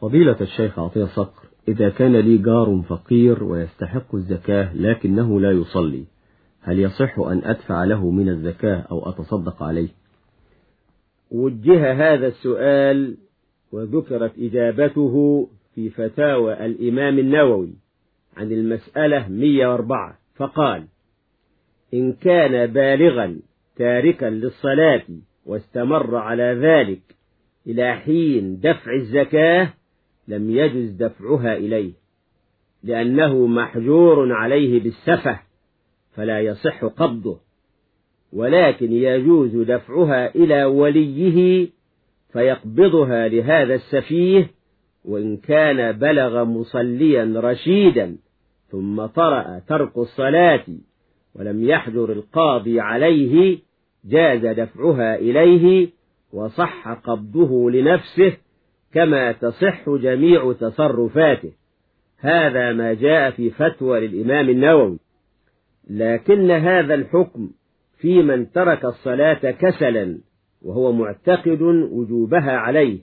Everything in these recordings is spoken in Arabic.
فضيلة الشيخ عطية صقر إذا كان لي جار فقير ويستحق الزكاة لكنه لا يصلي هل يصح أن أدفع له من الزكاة أو أتصدق عليه؟ وجه هذا السؤال وذكرت إجابته في فتاوى الإمام النووي عن المسألة 104 فقال إن كان بالغا تاركا للصلاة واستمر على ذلك إلى حين دفع الزكاة لم يجز دفعها إليه لأنه محجور عليه بالسفة فلا يصح قبضه ولكن يجوز دفعها إلى وليه فيقبضها لهذا السفيه وإن كان بلغ مصليا رشيدا ثم طرأ ترك الصلاة ولم يحجر القاضي عليه جاز دفعها إليه وصح قبضه لنفسه كما تصح جميع تصرفاته. هذا ما جاء في فتوى للإمام النووي. لكن هذا الحكم في من ترك الصلاة كسلا وهو معتقد وجوبها عليه.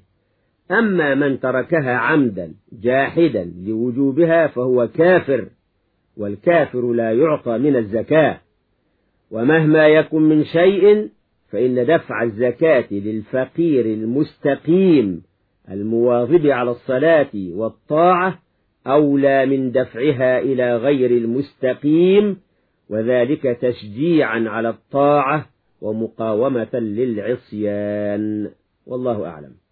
أما من تركها عمدا جاحدا لوجوبها فهو كافر والكافر لا يعطى من الزكاة. ومهما يكن من شيء فإن دفع الزكاة للفقير المستقيم المواظب على الصلاة والطاعة أولى من دفعها إلى غير المستقيم وذلك تشجيعا على الطاعة ومقاومة للعصيان. والله أعلم.